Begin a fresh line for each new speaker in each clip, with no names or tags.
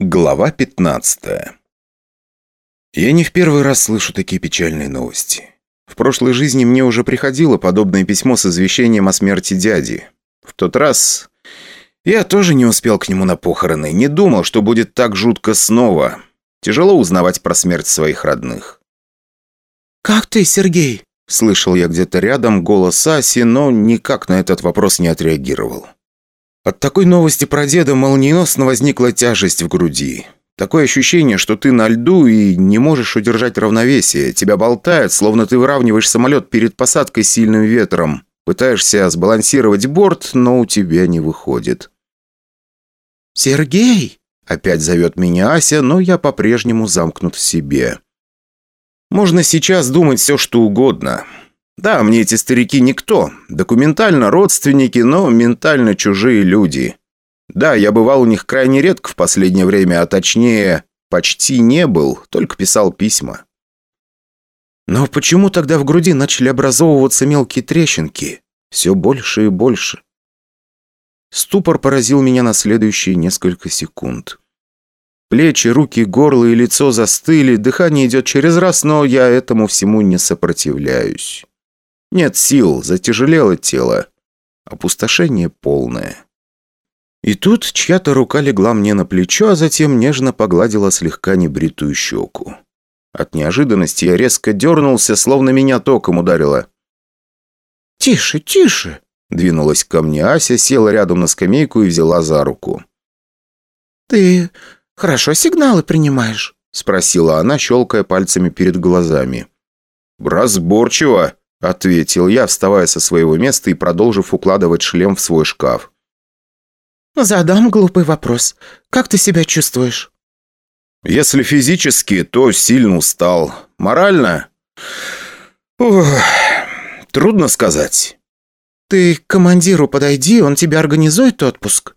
Глава 15 Я не в первый раз слышу такие печальные новости. В прошлой жизни мне уже приходило подобное письмо с извещением о смерти дяди. В тот раз я тоже не успел к нему на похороны, не думал, что будет так жутко снова. Тяжело узнавать про смерть своих родных.
«Как ты, Сергей?»
Слышал я где-то рядом голос Аси, но никак на этот вопрос не отреагировал. От такой новости про деда молниеносно возникла тяжесть в груди. Такое ощущение, что ты на льду и не можешь удержать равновесие. Тебя болтает, словно ты выравниваешь самолет перед посадкой сильным ветром. Пытаешься сбалансировать борт, но у тебя не выходит.
«Сергей!»
– опять зовет меня Ася, но я по-прежнему замкнут в себе. Можно сейчас думать все, что угодно. Да, мне эти старики никто. Документально родственники, но ментально чужие люди. Да, я бывал у них крайне редко в последнее время, а точнее, почти не был, только писал письма. Но почему тогда в груди начали образовываться мелкие трещинки? Все больше и больше. Ступор поразил меня на следующие несколько секунд. Плечи, руки, горло и лицо застыли, дыхание идет через раз, но я этому всему не сопротивляюсь. Нет сил, затяжелело тело. Опустошение полное. И тут чья-то рука легла мне на плечо, а затем нежно погладила слегка небритую щеку. От неожиданности я резко дернулся, словно меня током ударило.
«Тише, тише!»
Двинулась ко мне Ася, села рядом на скамейку и взяла за руку.
«Ты хорошо сигналы принимаешь?»
Спросила она, щелкая пальцами перед глазами. «Разборчиво!» – ответил я, вставая со своего места и продолжив укладывать шлем в свой шкаф.
«Задам глупый вопрос. Как ты себя чувствуешь?»
«Если физически, то сильно устал. Морально? Ух, трудно сказать».
«Ты к командиру подойди, он тебе организует отпуск?»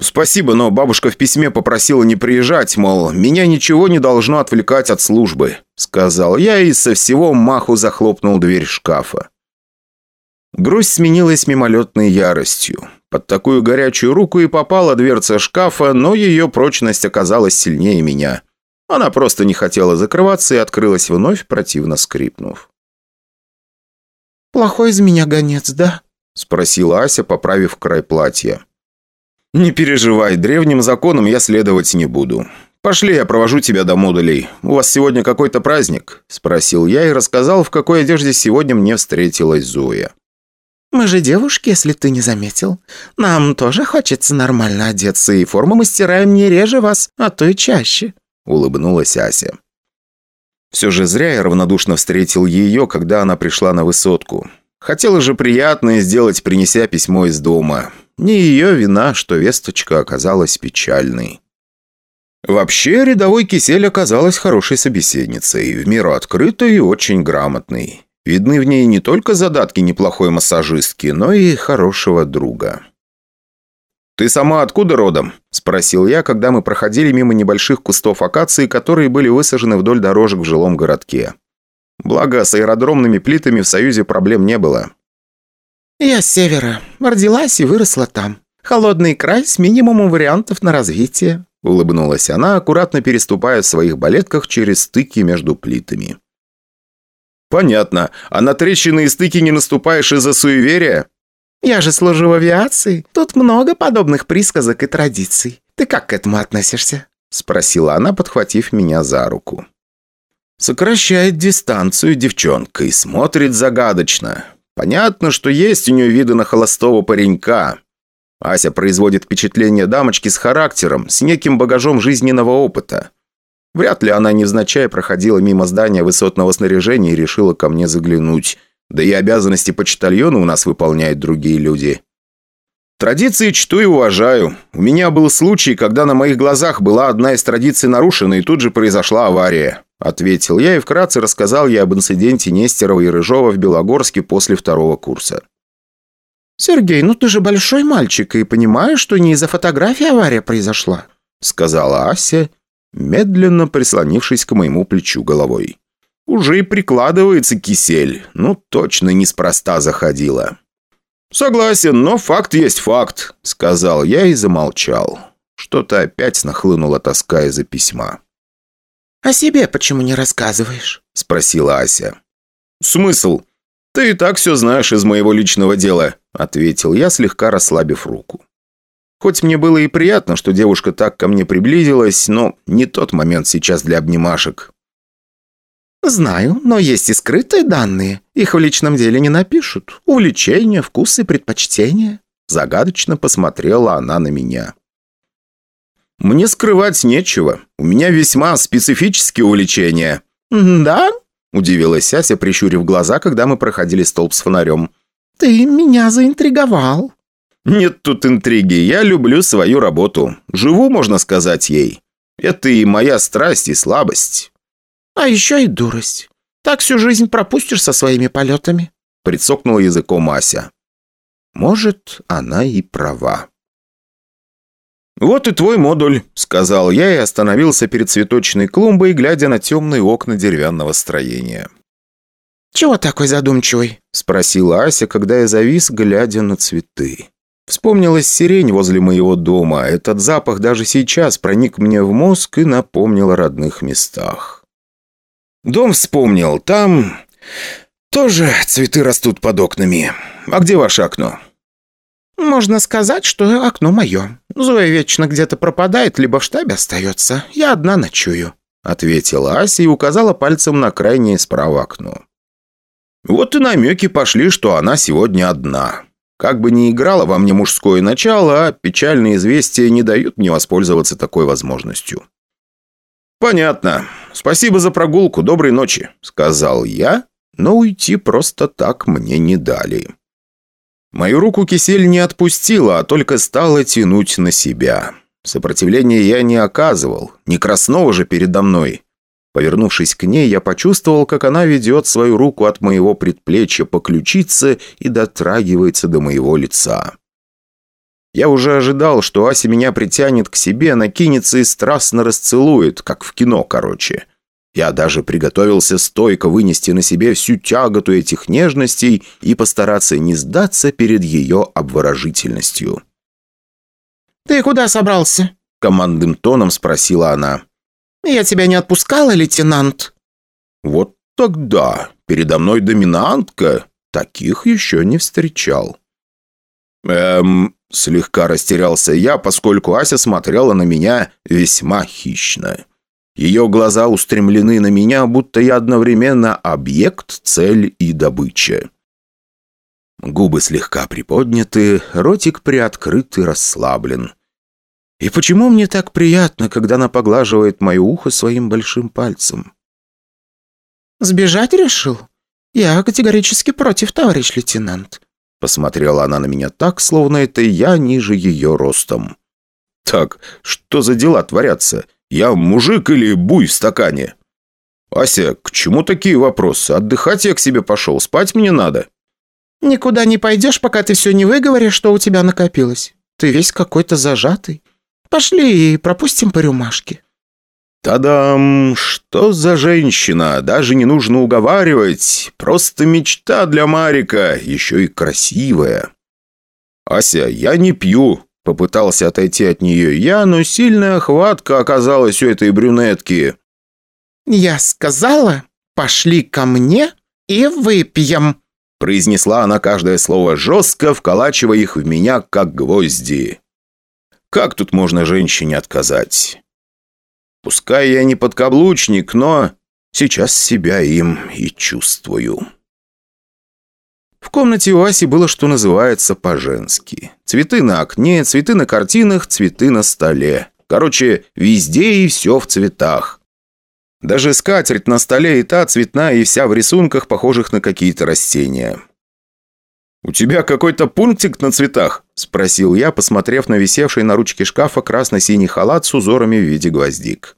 «Спасибо, но бабушка в письме попросила не приезжать, мол, меня ничего не должно отвлекать от службы», сказал я и со всего маху захлопнул дверь шкафа. Грусть сменилась мимолетной яростью. Под такую горячую руку и попала дверца шкафа, но ее прочность оказалась сильнее меня. Она просто не хотела закрываться и открылась вновь, противно скрипнув.
«Плохой из меня гонец, да?»
спросила Ася, поправив край платья. «Не переживай, древним законам я следовать не буду. Пошли, я провожу тебя до модулей. У вас сегодня какой-то праздник?» Спросил я и рассказал, в какой одежде сегодня мне встретилась Зоя.
«Мы же девушки, если ты не заметил. Нам тоже хочется нормально одеться, и форму мы стираем не реже вас, а то и чаще», — улыбнулась Ася.
Все же зря я равнодушно встретил ее, когда она пришла на высотку. Хотела же приятное сделать, принеся письмо из дома. Не ее вина, что весточка оказалась печальной. Вообще, рядовой кисель оказалась хорошей собеседницей, в меру открытой и очень грамотной. Видны в ней не только задатки неплохой массажистки, но и хорошего друга. «Ты сама откуда родом?» – спросил я, когда мы проходили мимо небольших кустов акации, которые были высажены вдоль дорожек в жилом городке. Благо, с аэродромными плитами в Союзе проблем не было.
«Я с севера. Родилась и выросла там. Холодный край с минимумом вариантов на развитие», —
улыбнулась она, аккуратно переступая в своих балетках через стыки между плитами. «Понятно. А на трещины и стыки не наступаешь из-за суеверия?»
«Я же служу в авиации. Тут много подобных присказок и традиций. Ты как к этому относишься?»
— спросила она, подхватив меня за руку. Сокращает дистанцию девчонка и смотрит загадочно. Понятно, что есть у нее виды на холостого паренька. Ася производит впечатление дамочки с характером, с неким багажом жизненного опыта. Вряд ли она невзначай проходила мимо здания высотного снаряжения и решила ко мне заглянуть. Да и обязанности почтальона у нас выполняют другие люди. Традиции чту и уважаю. У меня был случай, когда на моих глазах была одна из традиций нарушена, и тут же произошла авария. Ответил я и вкратце рассказал ей об инциденте Нестерова и Рыжова в Белогорске после второго курса.
«Сергей, ну ты же большой мальчик и понимаешь, что не из-за фотографии авария произошла»,
сказала Ася, медленно прислонившись к моему плечу головой. «Уже и прикладывается кисель. Ну, точно неспроста заходила». «Согласен, но факт есть факт», — сказал я и замолчал. Что-то опять нахлынула тоска из-за письма.
«О себе почему не рассказываешь?»
– спросила Ася. «Смысл? Ты и так все знаешь из моего личного дела», – ответил я, слегка расслабив руку. Хоть мне было и приятно, что девушка так ко мне приблизилась, но не тот момент сейчас для обнимашек.
«Знаю, но есть и скрытые данные. Их в личном деле не напишут. Увлечения, вкусы, предпочтения».
Загадочно посмотрела она на меня. «Мне скрывать нечего. У меня весьма специфические увлечения».
«Да?»
– удивилась Ася, прищурив глаза, когда мы проходили столб с фонарем.
«Ты меня заинтриговал».
«Нет тут интриги. Я люблю свою работу. Живу, можно сказать, ей. Это и моя страсть, и слабость».
«А еще и дурость. Так всю жизнь пропустишь со своими полетами», –
прицокнула языком Ася. «Может, она и права». «Вот и твой модуль», – сказал я и остановился перед цветочной клумбой, глядя на темные окна деревянного строения.
«Чего такой задумчивый?»
– спросила Ася, когда я завис, глядя на цветы. Вспомнилась сирень возле моего дома. Этот запах даже сейчас проник мне в мозг и напомнил о родных местах. Дом вспомнил. Там тоже цветы растут под окнами. А где ваше окно?»
«Можно сказать, что окно мое. Зоя вечно где-то пропадает, либо в штабе остается. Я одна ночую», —
ответила Ася и указала пальцем на крайнее справа окно. «Вот и намеки пошли, что она сегодня одна. Как бы ни играла во мне мужское начало, а печальные известия не дают мне воспользоваться такой возможностью. «Понятно. Спасибо за прогулку. Доброй ночи», — сказал я, но уйти просто так мне не дали. Мою руку кисель не отпустила, а только стала тянуть на себя. Сопротивления я не оказывал, не Краснова же передо мной. Повернувшись к ней, я почувствовал, как она ведет свою руку от моего предплечья по ключице и дотрагивается до моего лица. Я уже ожидал, что Ася меня притянет к себе, накинется и страстно расцелует, как в кино, короче. Я даже приготовился стойко вынести на себе всю тяготу этих нежностей и постараться не сдаться перед ее обворожительностью.
«Ты куда собрался?»
— командным тоном спросила она.
«Я тебя не отпускала, лейтенант?»
«Вот тогда. Передо мной доминантка. Таких еще не встречал». «Эм, Слегка растерялся я, поскольку Ася смотрела на меня весьма хищно. Ее глаза устремлены на меня, будто я одновременно объект, цель и добыча. Губы слегка приподняты, ротик приоткрыт и расслаблен. И почему мне так приятно, когда она поглаживает мое ухо своим большим пальцем?
«Сбежать решил? Я категорически против, товарищ лейтенант.
Посмотрела она на меня так, словно это я ниже ее ростом. «Так, что за дела творятся? Я мужик или буй в стакане?» «Ася, к чему такие вопросы? Отдыхать я к себе пошел, спать мне надо».
«Никуда не пойдешь, пока ты все не выговоришь, что у тебя накопилось. Ты весь какой-то зажатый. Пошли и пропустим по рюмашке».
«Та-дам! Что за женщина? Даже не нужно уговаривать. Просто мечта для Марика, еще и красивая». «Ася, я не пью», — попытался отойти от нее я, но сильная хватка оказалась у этой брюнетки.
«Я сказала, пошли ко мне и выпьем», —
произнесла она каждое слово жестко, вколачивая их в меня, как гвозди. «Как тут можно женщине отказать?» Пускай я не подкаблучник, но сейчас себя им и чувствую. В комнате у Аси было, что называется, по-женски. Цветы на окне, цветы на картинах, цветы на столе. Короче, везде и все в цветах. Даже скатерть на столе и та цветная, и вся в рисунках, похожих на какие-то растения. «У тебя какой-то пунктик на цветах?» – спросил я, посмотрев на висевший на ручке шкафа красно-синий халат с узорами в виде гвоздик.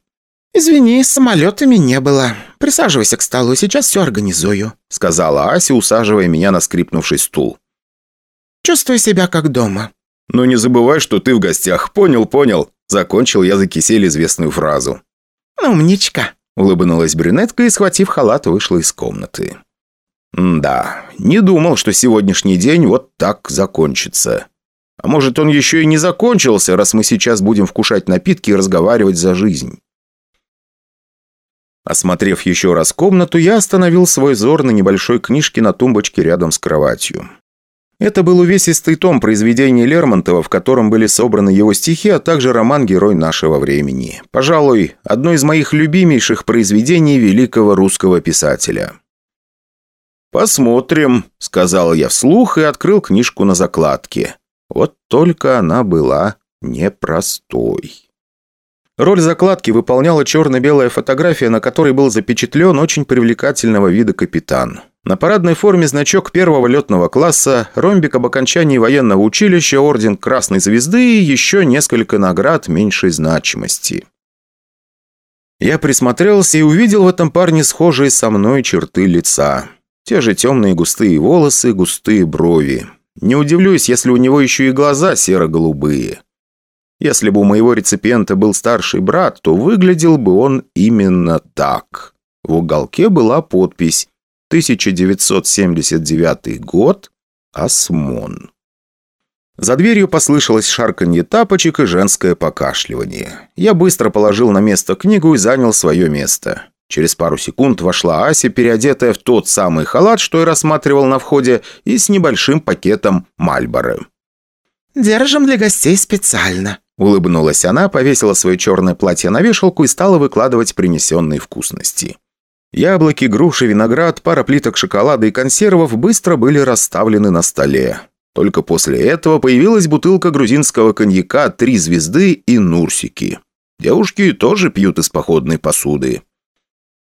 «Извини, с самолетами не было. Присаживайся к столу, сейчас все организую», –
сказала Ася, усаживая меня на скрипнувший стул.
«Чувствуй себя как дома».
«Ну не забывай, что ты в гостях. Понял, понял». Закончил я за кисель известную фразу.
«Умничка», –
улыбнулась брюнетка и, схватив халат, вышла из комнаты. Да, не думал, что сегодняшний день вот так закончится. А может, он еще и не закончился, раз мы сейчас будем вкушать напитки и разговаривать за жизнь. Осмотрев еще раз комнату, я остановил свой взор на небольшой книжке на тумбочке рядом с кроватью. Это был увесистый том произведений Лермонтова, в котором были собраны его стихи, а также роман «Герой нашего времени». Пожалуй, одно из моих любимейших произведений великого русского писателя. «Посмотрим», — сказал я вслух и открыл книжку на закладке. Вот только она была непростой. Роль закладки выполняла черно-белая фотография, на которой был запечатлен очень привлекательного вида капитан. На парадной форме значок первого летного класса, ромбик об окончании военного училища, орден Красной Звезды и еще несколько наград меньшей значимости. Я присмотрелся и увидел в этом парне схожие со мной черты лица. Те же темные густые волосы, густые брови. Не удивлюсь, если у него еще и глаза серо-голубые. Если бы у моего реципиента был старший брат, то выглядел бы он именно так. В уголке была подпись 1979 год, Осмон. За дверью послышалось шарканье тапочек и женское покашливание. Я быстро положил на место книгу и занял свое место. Через пару секунд вошла Ася, переодетая в тот самый халат, что и рассматривал на входе, и с небольшим пакетом Мальборо.
«Держим для гостей специально»,
Улыбнулась она, повесила свое черное платье на вешалку и стала выкладывать принесенные вкусности. Яблоки, груши, виноград, пара плиток шоколада и консервов быстро были расставлены на столе. Только после этого появилась бутылка грузинского коньяка «Три звезды» и «Нурсики». Девушки тоже пьют из походной посуды.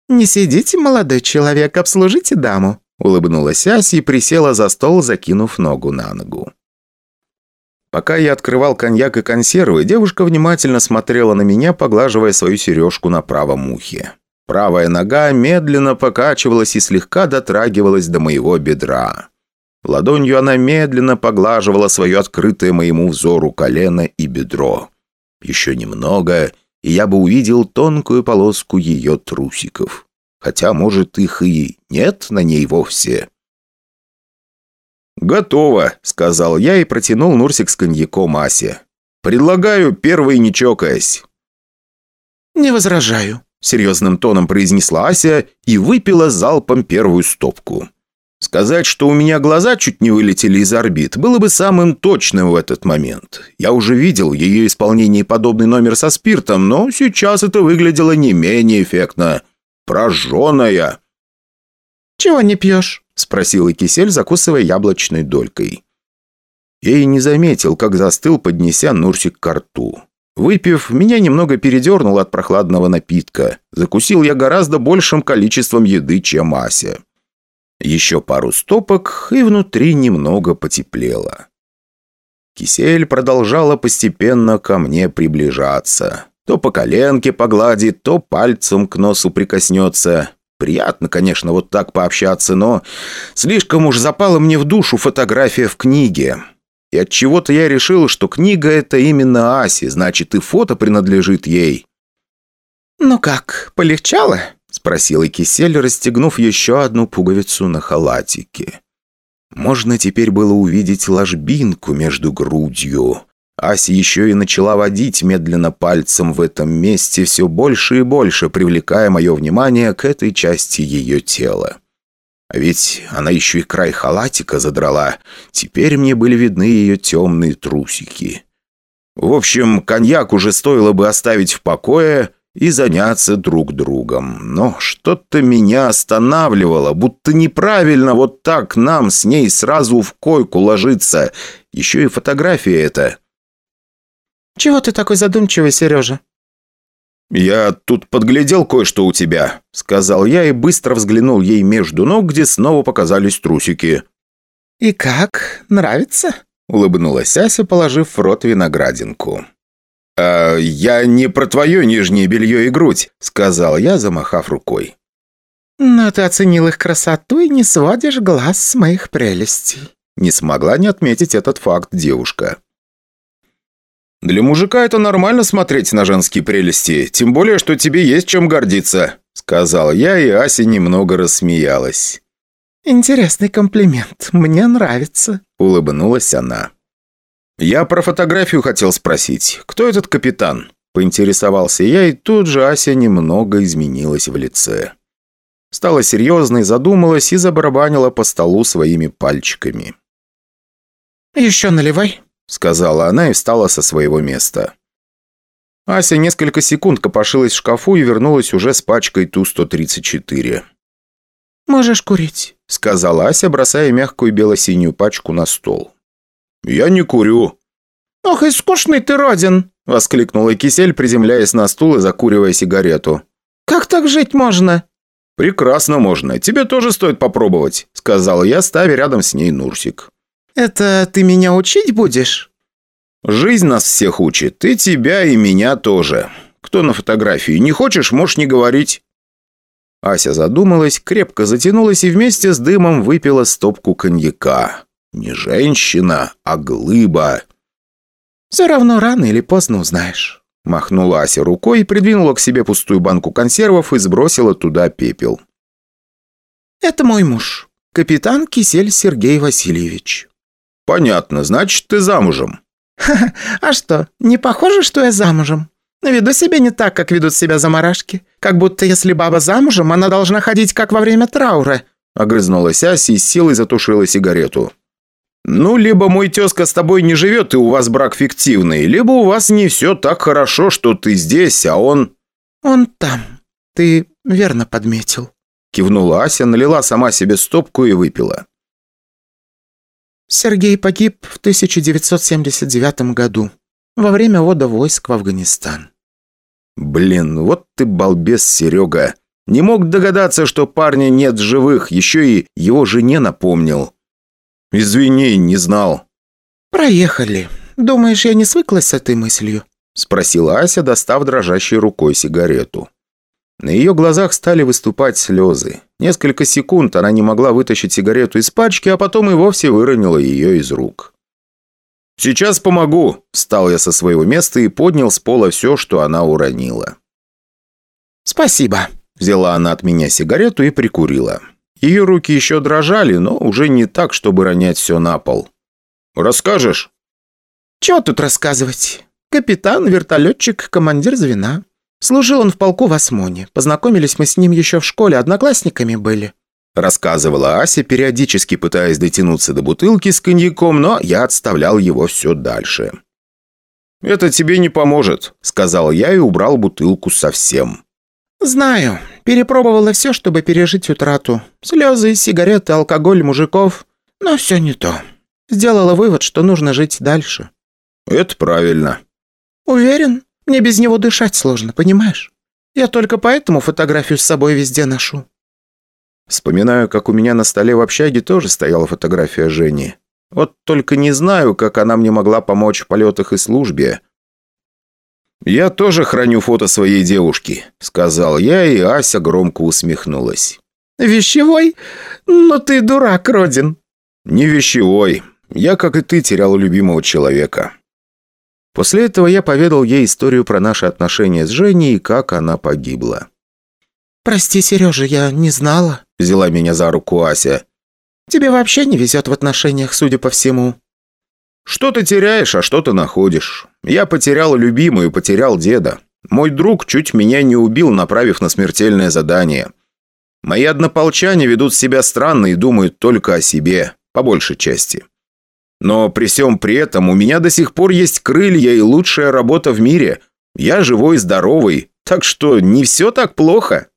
«Не сидите, молодой человек, обслужите даму»,
улыбнулась Ася и присела за стол, закинув ногу на ногу. Пока я открывал коньяк и консервы, девушка внимательно смотрела на меня, поглаживая свою сережку на правом ухе. Правая нога медленно покачивалась и слегка дотрагивалась до моего бедра. Ладонью она медленно поглаживала свое открытое моему взору колено и бедро. Еще немного, и я бы увидел тонкую полоску ее трусиков. Хотя, может, их и нет на ней вовсе. «Готово», — сказал я и протянул Нурсик с коньяком Асе. «Предлагаю, первый не чокаясь».
«Не возражаю», —
серьезным тоном произнесла Ася и выпила залпом первую стопку. Сказать, что у меня глаза чуть не вылетели из орбит, было бы самым точным в этот момент. Я уже видел ее исполнение подобный номер со спиртом, но сейчас это выглядело не менее эффектно. Прожженная.
«Чего не пьешь?»
Спросил и кисель, закусывая яблочной долькой. Я и не заметил, как застыл, поднеся Нурсик к рту. Выпив, меня немного передернуло от прохладного напитка. Закусил я гораздо большим количеством еды, чем Ася. Еще пару стопок, и внутри немного потеплело. Кисель продолжала постепенно ко мне приближаться. То по коленке погладит, то пальцем к носу прикоснется. Приятно, конечно, вот так пообщаться, но слишком уж запала мне в душу фотография в книге. И от чего то я решил, что книга это именно Аси, значит и фото принадлежит ей.
«Ну как, полегчало?» – спросила Кисель, расстегнув еще одну пуговицу на халатике.
Можно теперь было увидеть ложбинку между грудью. Ася еще и начала водить медленно пальцем в этом месте все больше и больше, привлекая мое внимание к этой части ее тела. А ведь она еще и край халатика задрала. Теперь мне были видны ее темные трусики. В общем, коньяк уже стоило бы оставить в покое и заняться друг другом. Но что-то меня останавливало, будто неправильно вот так нам с ней сразу в койку ложиться. Еще и фотография эта.
«Чего ты такой задумчивый, Сережа?»
«Я тут подглядел кое-что у тебя», — сказал я и быстро взглянул ей между ног, где снова показались трусики.
«И как? Нравится?»
— улыбнулась Ася, положив в рот виноградинку. «А я не про твое нижнее белье и грудь», — сказал я, замахав рукой.
«Но ты оценил их красоту и не сводишь глаз с моих прелестей».
Не смогла не отметить этот факт девушка. «Для мужика это нормально смотреть на женские прелести, тем более, что тебе есть чем гордиться», сказал я, и Ася немного «Я про фотографию хотел спросить. Кто этот капитан?» Поинтересовался я, и тут же Ася немного изменилась в лице. Стала серьезной, задумалась и забарабанила по столу своими пальчиками.
«Еще наливай», —
сказала она и встала со своего места. Ася несколько секунд копошилась в шкафу и вернулась уже с пачкой Ту-134.
«Можешь курить», —
сказала Ася, бросая мягкую бело-синюю пачку на стол. «Я не курю».
«Ох и скучный ты, Родин!»
— воскликнула Кисель, приземляясь на стул и закуривая сигарету.
«Как так жить можно?»
«Прекрасно можно. Тебе тоже стоит попробовать», — сказал я, ставя рядом с ней Нурсик.
«Это ты меня учить будешь?»
«Жизнь нас всех учит. И тебя, и меня тоже. Кто на фотографии? Не хочешь, можешь не говорить». Ася задумалась, крепко затянулась и вместе с дымом выпила стопку коньяка. Не женщина, а глыба.
«Все равно рано или поздно узнаешь».
Махнула Ася рукой, придвинула к себе пустую банку консервов и сбросила туда пепел.
«Это мой муж, капитан Кисель Сергей Васильевич».
«Понятно, значит, ты замужем».
«Ха-ха, а что, не похоже, что я замужем? Веду себя не так, как ведут себя заморашки. Как будто если баба замужем, она должна ходить, как во время траура».
Огрызнулась Ася и с силой затушила сигарету. «Ну, либо мой тезка с тобой не живет, и у вас брак фиктивный, либо у вас не все так хорошо, что ты здесь, а он...»
«Он там. Ты верно подметил».
Кивнула Ася, налила сама себе стопку и выпила.
Сергей погиб в 1979 году, во время ввода войск в Афганистан.
«Блин, вот ты балбес, Серега. Не мог догадаться, что парня нет живых, еще и его жене напомнил». «Извини, не знал».
«Проехали. Думаешь, я не свыклась с этой мыслью?»
Спросила Ася, достав дрожащей рукой сигарету. На ее глазах стали выступать слезы. Несколько секунд она не могла вытащить сигарету из пачки, а потом и вовсе выронила ее из рук. «Сейчас помогу!» – встал я со своего места и поднял с пола все, что она уронила.
«Спасибо!»
– взяла она от меня сигарету и прикурила. Ее руки еще дрожали, но уже не так, чтобы ронять все на пол. «Расскажешь?»
«Чего тут рассказывать? Капитан, вертолетчик, командир звена. Служил он в полку в Осмоне. Познакомились мы с ним еще в школе, одноклассниками были».
Рассказывала Ася, периодически пытаясь дотянуться до бутылки с коньяком, но я отставлял его все дальше. «Это тебе не поможет», — сказал я и убрал бутылку совсем.
«Знаю. Перепробовала все, чтобы пережить утрату. Слезы, сигареты, алкоголь, мужиков. Но все не то. Сделала вывод, что нужно жить дальше».
«Это правильно».
«Уверен? Мне без него дышать сложно, понимаешь? Я только поэтому фотографию с собой везде ношу».
Вспоминаю, как у меня на столе в общаге тоже стояла фотография Жени. Вот только не знаю, как она мне могла помочь в полетах и службе. «Я тоже храню фото своей девушки», — сказал я, и Ася громко усмехнулась.
«Вещевой? Ну ты дурак, Родин».
«Не вещевой. Я, как и ты, терял любимого человека». После этого я поведал ей историю про наши отношения с Женей и как она погибла.
«Прости, Сережа, я не знала», —
взяла меня за руку Ася.
«Тебе вообще не везет в отношениях, судя по всему».
«Что ты теряешь, а что ты находишь? Я потерял любимую, потерял деда. Мой друг чуть меня не убил, направив на смертельное задание. Мои однополчане ведут себя странно и думают только о себе, по большей части. Но при всем при этом у меня до сих пор есть крылья и лучшая работа в мире. Я живой и здоровый, так что не все так плохо».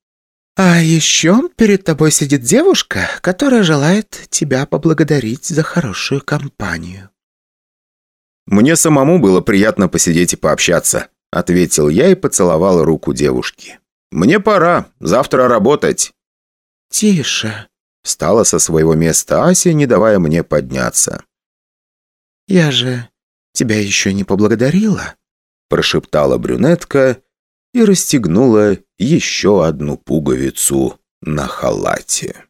«А еще перед тобой сидит девушка, которая желает тебя поблагодарить за хорошую компанию».
«Мне самому было приятно посидеть и пообщаться», — ответил я и поцеловал руку девушки. «Мне пора, завтра работать».
«Тише», —
встала со своего места Ася, не давая мне подняться.
«Я же тебя еще не поблагодарила», —
прошептала брюнетка и расстегнула еще одну пуговицу на халате.